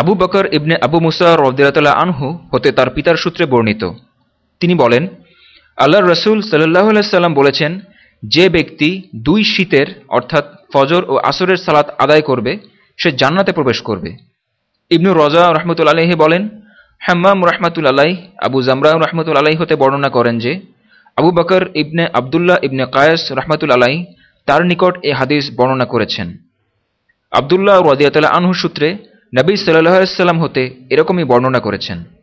আবু বকর ইবনে আবু মুসা রদিরাতলা আনহু হতে তার পিতার সূত্রে বর্ণিত। তিনি বলেন আল্লাহ রসুল সাল্লাহ সাল্লাম বলেছেন, যে ব্যক্তি দুই শীতের, অর্থাৎ ফজর ও আসরের সালাত আদায় করবে, সে জান্নাতে প্রবেশ করবে। ইবনু রজা রহমতুল আলাহি বলেন, হাম্মাম রহমাতুল আলাই আবু জামরা রহমতুল আলাহি হতে বর্ণনা করেন যে, আবু বকর ইবনে আবদুল্লাহ ইবনে কায়েস রহমাতুল আলাই তার নিকট এ হাদিস বর্ণনা করেছেন। আবদুল্লাহ রদিয়াতলা আনহু সূত্রে নবী সাল্লাহ সাল্লাম হতে এরকমই বর্ণনা করেছেন।